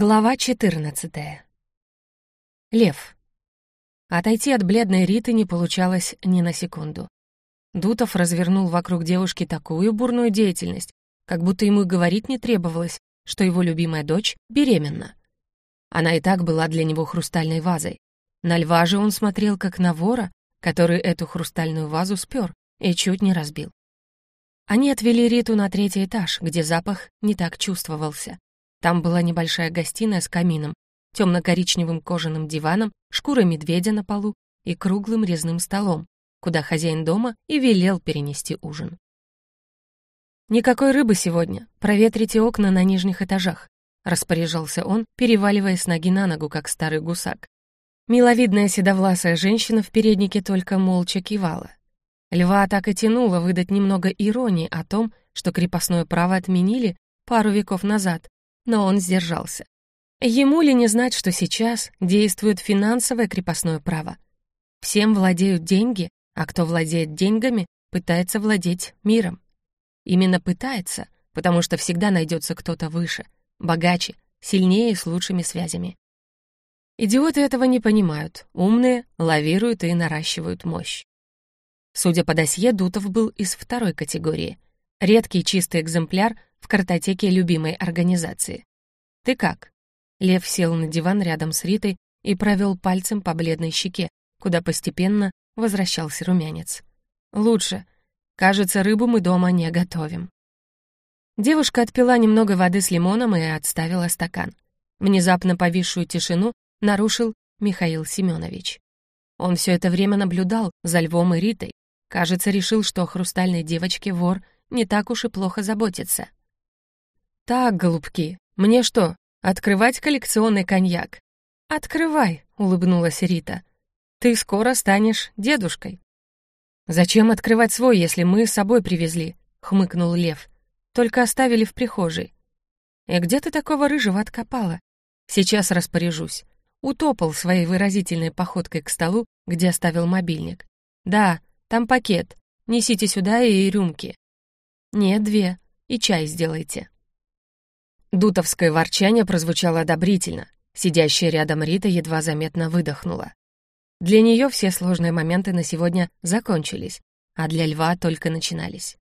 Глава 14. Лев. Отойти от бледной Риты не получалось ни на секунду. Дутов развернул вокруг девушки такую бурную деятельность, как будто ему говорить не требовалось, что его любимая дочь беременна. Она и так была для него хрустальной вазой. На льва же он смотрел как на вора, который эту хрустальную вазу спер и чуть не разбил. Они отвели Риту на третий этаж, где запах не так чувствовался. Там была небольшая гостиная с камином, темно-коричневым кожаным диваном, шкурой медведя на полу и круглым резным столом, куда хозяин дома и велел перенести ужин. «Никакой рыбы сегодня, проветрите окна на нижних этажах», распоряжался он, переваливаясь с ноги на ногу, как старый гусак. Миловидная седовласая женщина в переднике только молча кивала. Льва так и тянуло выдать немного иронии о том, что крепостное право отменили пару веков назад, но он сдержался. Ему ли не знать, что сейчас действует финансовое крепостное право? Всем владеют деньги, а кто владеет деньгами, пытается владеть миром. Именно пытается, потому что всегда найдется кто-то выше, богаче, сильнее и с лучшими связями. Идиоты этого не понимают, умные лавируют и наращивают мощь. Судя по досье, Дутов был из второй категории. Редкий чистый экземпляр в картотеке любимой организации. «Ты как?» Лев сел на диван рядом с Ритой и провел пальцем по бледной щеке, куда постепенно возвращался румянец. «Лучше. Кажется, рыбу мы дома не готовим». Девушка отпила немного воды с лимоном и отставила стакан. Внезапно повисшую тишину нарушил Михаил Семенович. Он все это время наблюдал за Львом и Ритой. Кажется, решил, что хрустальной девочке вор не так уж и плохо заботится. «Так, голубки, мне что, открывать коллекционный коньяк?» «Открывай», — улыбнулась Рита. «Ты скоро станешь дедушкой». «Зачем открывать свой, если мы с собой привезли?» — хмыкнул Лев. «Только оставили в прихожей». «И где ты такого рыжего откопала?» «Сейчас распоряжусь». Утопал своей выразительной походкой к столу, где оставил мобильник. «Да, там пакет. Несите сюда и рюмки». «Нет, две. И чай сделайте». Дутовское ворчание прозвучало одобрительно. Сидящая рядом Рита едва заметно выдохнула. Для нее все сложные моменты на сегодня закончились, а для Льва только начинались.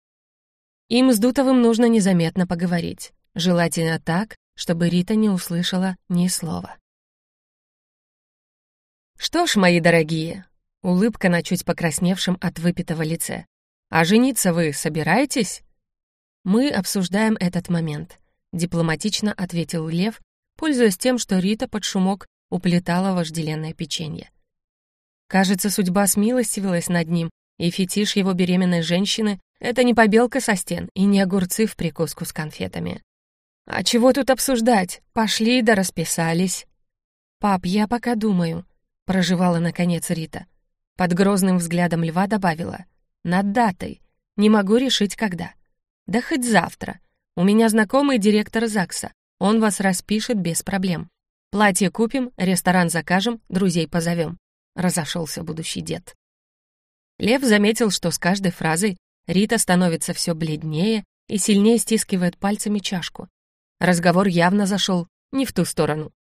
Им с Дутовым нужно незаметно поговорить, желательно так, чтобы Рита не услышала ни слова. «Что ж, мои дорогие», — улыбка на чуть покрасневшем от выпитого лице, «а жениться вы собираетесь?» «Мы обсуждаем этот момент», — дипломатично ответил Лев, пользуясь тем, что Рита под шумок уплетала вожделенное печенье. Кажется, судьба смилостивилась над ним, и фетиш его беременной женщины — это не побелка со стен и не огурцы в прикуску с конфетами. «А чего тут обсуждать? Пошли да расписались». «Пап, я пока думаю», — проживала наконец Рита. Под грозным взглядом льва добавила. «Над датой. Не могу решить, когда. Да хоть завтра. У меня знакомый директор ЗАГСа. Он вас распишет без проблем. Платье купим, ресторан закажем, друзей позовем. Разошелся будущий дед. Лев заметил, что с каждой фразой Рита становится все бледнее и сильнее стискивает пальцами чашку. Разговор явно зашел не в ту сторону.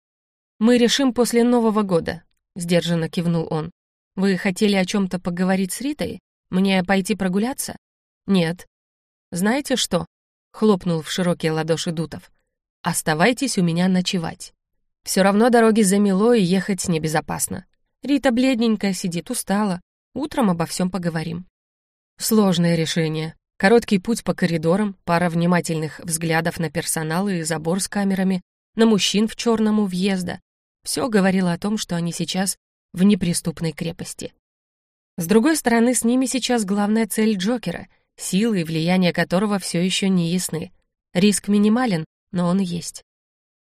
«Мы решим после Нового года», — сдержанно кивнул он. «Вы хотели о чем-то поговорить с Ритой? Мне пойти прогуляться?» «Нет». «Знаете что?» Хлопнул в широкие ладоши Дутов. «Оставайтесь у меня ночевать. Все равно дороги замело и ехать небезопасно. Рита бледненькая сидит, устала. Утром обо всем поговорим». Сложное решение. Короткий путь по коридорам, пара внимательных взглядов на персонал и забор с камерами, на мужчин в черном у въезда. Все говорило о том, что они сейчас в неприступной крепости. С другой стороны, с ними сейчас главная цель Джокера — силы и влияние которого все еще не ясны. Риск минимален, но он есть.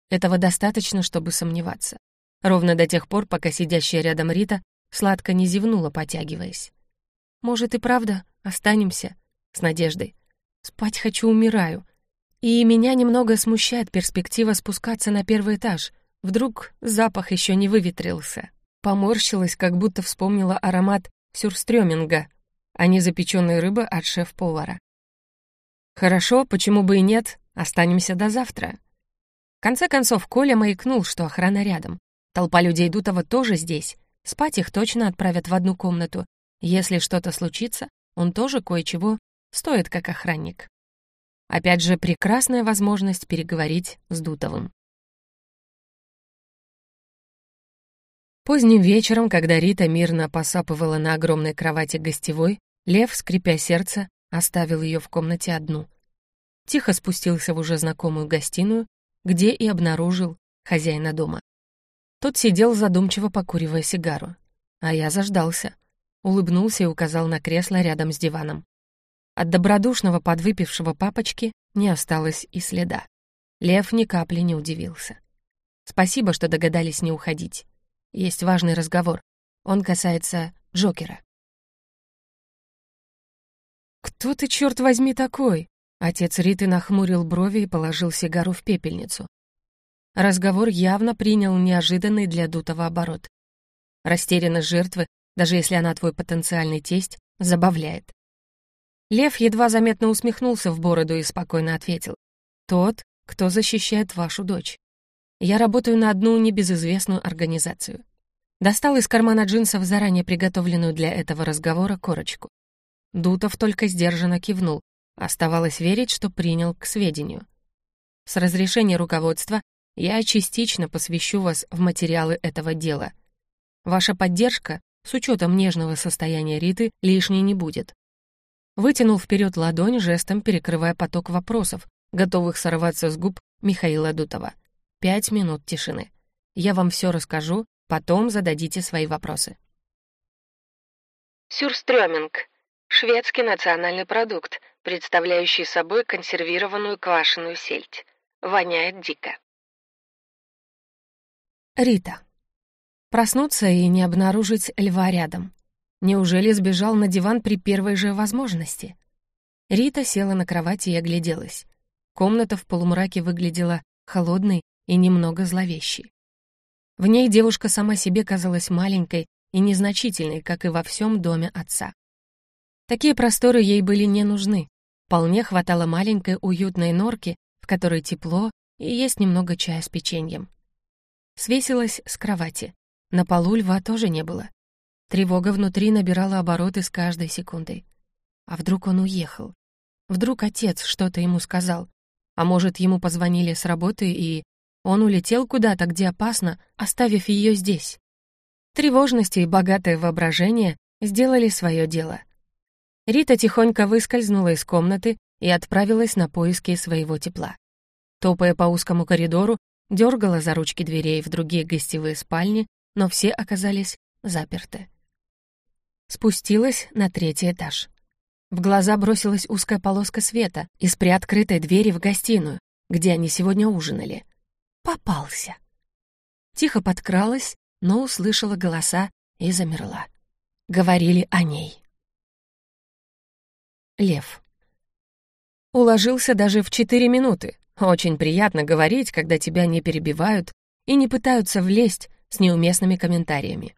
Этого достаточно, чтобы сомневаться. Ровно до тех пор, пока сидящая рядом Рита сладко не зевнула, потягиваясь. «Может, и правда останемся?» С надеждой. «Спать хочу, умираю. И меня немного смущает перспектива спускаться на первый этаж. Вдруг запах еще не выветрился». Поморщилась, как будто вспомнила аромат сюрстрёминга, а не запеченной рыбы от шеф-повара. «Хорошо, почему бы и нет? Останемся до завтра». конце концов, Коля маякнул, что охрана рядом. Толпа людей Дутова тоже здесь. Спать их точно отправят в одну комнату. Если что-то случится, он тоже кое-чего стоит как охранник. Опять же, прекрасная возможность переговорить с Дутовым. Поздним вечером, когда Рита мирно посапывала на огромной кровати гостевой, Лев, скрипя сердце, оставил ее в комнате одну. Тихо спустился в уже знакомую гостиную, где и обнаружил хозяина дома. Тот сидел задумчиво покуривая сигару. А я заждался. Улыбнулся и указал на кресло рядом с диваном. От добродушного подвыпившего папочки не осталось и следа. Лев ни капли не удивился. Спасибо, что догадались не уходить. Есть важный разговор. Он касается Джокера. «Кто ты, черт возьми, такой?» Отец Риты нахмурил брови и положил сигару в пепельницу. Разговор явно принял неожиданный для Дутова оборот. Растерянность жертвы, даже если она твой потенциальный тесть, забавляет. Лев едва заметно усмехнулся в бороду и спокойно ответил. «Тот, кто защищает вашу дочь. Я работаю на одну небезызвестную организацию». Достал из кармана джинсов заранее приготовленную для этого разговора корочку. Дутов только сдержанно кивнул. Оставалось верить, что принял к сведению. С разрешения руководства я частично посвящу вас в материалы этого дела. Ваша поддержка, с учетом нежного состояния Риты, лишней не будет. Вытянул вперед ладонь, жестом перекрывая поток вопросов, готовых сорваться с губ Михаила Дутова. Пять минут тишины. Я вам все расскажу, потом зададите свои вопросы. Сюрстрёминг. Шведский национальный продукт, представляющий собой консервированную квашеную сельдь. Воняет дико. Рита. Проснуться и не обнаружить льва рядом. Неужели сбежал на диван при первой же возможности? Рита села на кровати и огляделась. Комната в полумраке выглядела холодной и немного зловещей. В ней девушка сама себе казалась маленькой и незначительной, как и во всем доме отца. Такие просторы ей были не нужны. Вполне хватало маленькой уютной норки, в которой тепло и есть немного чая с печеньем свесилась с кровати. На полу льва тоже не было. Тревога внутри набирала обороты с каждой секундой. А вдруг он уехал? Вдруг отец что-то ему сказал? А может, ему позвонили с работы, и он улетел куда-то, где опасно, оставив ее здесь? Тревожность и богатое воображение сделали свое дело. Рита тихонько выскользнула из комнаты и отправилась на поиски своего тепла. Топая по узкому коридору, дергала за ручки дверей в другие гостевые спальни, но все оказались заперты. Спустилась на третий этаж. В глаза бросилась узкая полоска света из приоткрытой двери в гостиную, где они сегодня ужинали. Попался. Тихо подкралась, но услышала голоса и замерла. Говорили о ней. Лев. Уложился даже в четыре минуты, очень приятно говорить, когда тебя не перебивают и не пытаются влезть с неуместными комментариями.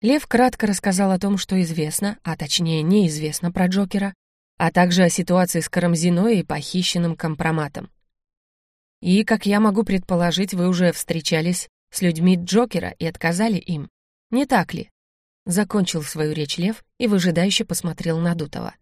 Лев кратко рассказал о том, что известно, а точнее неизвестно про Джокера, а также о ситуации с Карамзиной и похищенным компроматом. И, как я могу предположить, вы уже встречались с людьми Джокера и отказали им. Не так ли? Закончил свою речь Лев и выжидающе посмотрел на Дутова.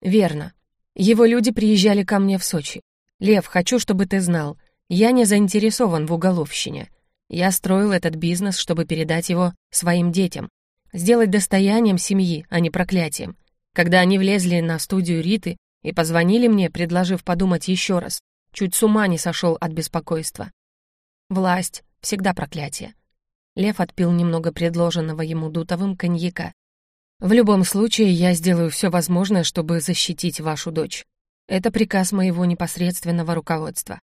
Верно. Его люди приезжали ко мне в Сочи. «Лев, хочу, чтобы ты знал, я не заинтересован в уголовщине. Я строил этот бизнес, чтобы передать его своим детям, сделать достоянием семьи, а не проклятием. Когда они влезли на студию Риты и позвонили мне, предложив подумать еще раз, чуть с ума не сошел от беспокойства. Власть — всегда проклятие. Лев отпил немного предложенного ему дутовым коньяка. «В любом случае, я сделаю все возможное, чтобы защитить вашу дочь. Это приказ моего непосредственного руководства.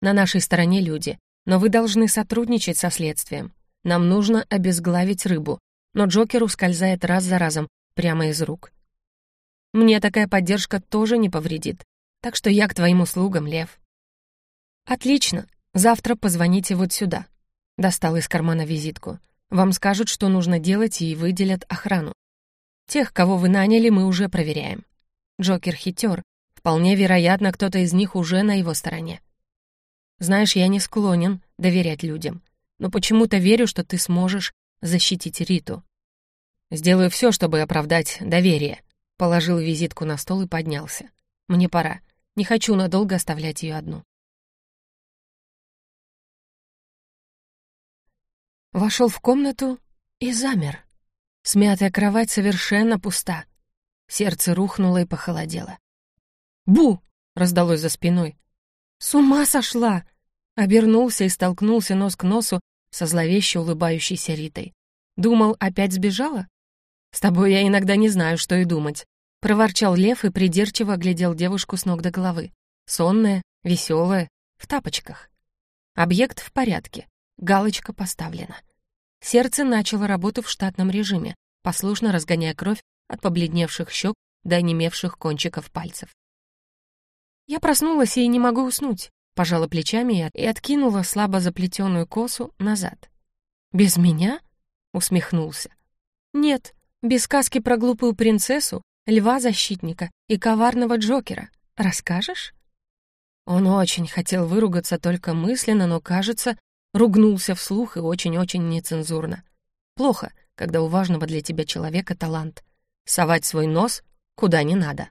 На нашей стороне люди, но вы должны сотрудничать со следствием. Нам нужно обезглавить рыбу, но Джокер ускользает раз за разом прямо из рук. Мне такая поддержка тоже не повредит, так что я к твоим услугам, Лев. Отлично, завтра позвоните вот сюда. Достал из кармана визитку. Вам скажут, что нужно делать, и выделят охрану. Тех, кого вы наняли, мы уже проверяем. Джокер хитер, Вполне вероятно, кто-то из них уже на его стороне. Знаешь, я не склонен доверять людям, но почему-то верю, что ты сможешь защитить Риту. Сделаю все, чтобы оправдать доверие. Положил визитку на стол и поднялся. Мне пора. Не хочу надолго оставлять ее одну. Вошел в комнату и замер. Смятая кровать совершенно пуста. Сердце рухнуло и похолодело. «Бу!» — раздалось за спиной. «С ума сошла!» Обернулся и столкнулся нос к носу со зловеще улыбающейся Ритой. Думал, опять сбежала? «С тобой я иногда не знаю, что и думать», — проворчал Лев и придирчиво оглядел девушку с ног до головы. Сонная, веселая, в тапочках. Объект в порядке, галочка поставлена. Сердце начало работу в штатном режиме, послушно разгоняя кровь от побледневших щек до онемевших кончиков пальцев. Я проснулась и не могу уснуть, пожала плечами и откинула слабо заплетенную косу назад. «Без меня?» — усмехнулся. «Нет, без сказки про глупую принцессу, льва-защитника и коварного Джокера. Расскажешь?» Он очень хотел выругаться только мысленно, но, кажется, Ругнулся вслух и очень-очень нецензурно. Плохо, когда у важного для тебя человека талант. Совать свой нос куда не надо.